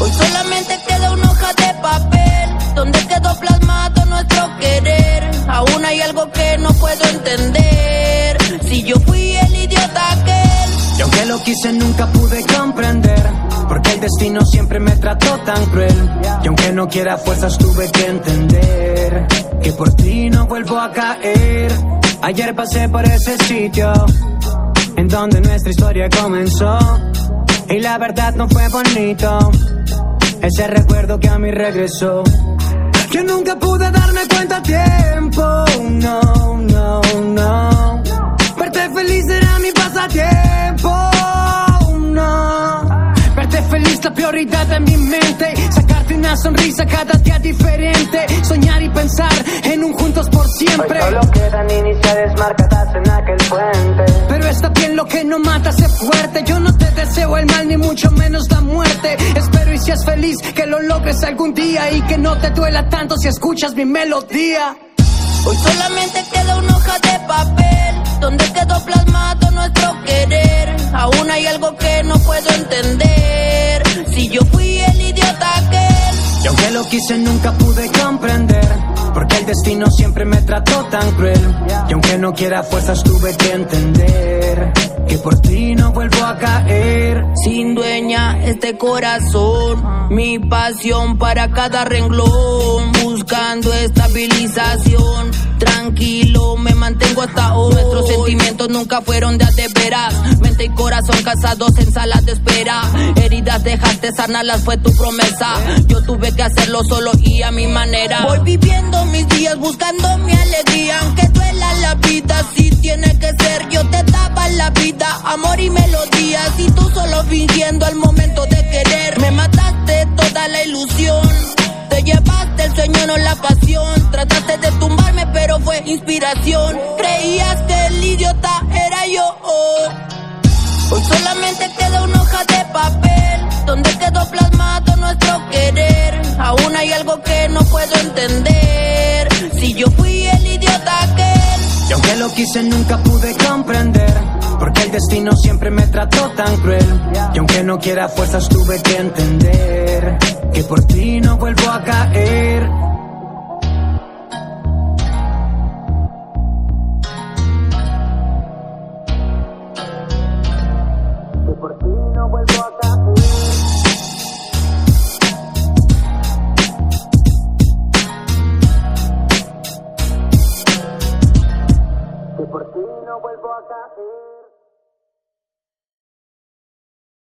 Hoy solamente queda una hoja de papel donde quedó plasmado nuestro querer. Aún hay algo que no puedo entender. Si yo fui el idiota aquel. Y aunque lo quise nunca pude comprender. Porque el destino siempre me trató tan cruel. Y aunque no quiera fuerzas tuve que entender. Que por ti no vuelvo a caer. Ayer pasé por ese sitio. En donde nuestra historia comenzó y la verdad no fue bonito. Ese recuerdo que a mí regresó. Yo nunca pude darme cuenta a tiempo. No, no, no. Verte feliz era mi pasatiempo. No. Verte feliz la prioridad de mi mente. Sacarte una sonrisa cada día diferente. Soñar y pensar en un juntos por siempre. Hoy solo quedan iniciales marcadas en aquel puente. Lo que no mata, sé fuerte. Yo no te deseo el mal, ni mucho menos la muerte. Espero y seas feliz, que lo logres algún día. Y que no te duela tanto si escuchas mi melodía. Hoy solamente queda una hoja de papel donde quedó plasmado nuestro querer. Aún hay algo que no puedo entender. Si yo fui el idiota aquel. Y aunque lo quise nunca pude comprender Porque el destino siempre me trató tan cruel Y aunque no quiera fuerzas tuve que entender Que por ti no vuelvo a caer Sin dueña este corazón, mi pasión para cada renglón, buscando estabilización. Tranquilo, me mantengo hasta hoy. Nuestros sentimientos nunca fueron de a de veras. Mente y corazón casados en salas de espera. Heridas dejaste sanarlas, fue tu promesa. Yo tuve que hacerlo solo y a mi manera. Voy viviendo mis días buscando mi alegría. Aunque duela la vida, si inspiración. Creías que el idiota era yo. Hoy solamente queda una hoja de papel donde quedó plasmado nuestro querer. Aún hay algo que no puedo entender. Si yo fui el idiota aquel. Y aunque lo quise nunca pude comprender Porque el destino siempre me trató tan cruel Y aunque no quiera fuerzas tuve que entender Que por ti no vuelvo a caer por ti no vuelvo a caer. Por ti no vuelvo a caer.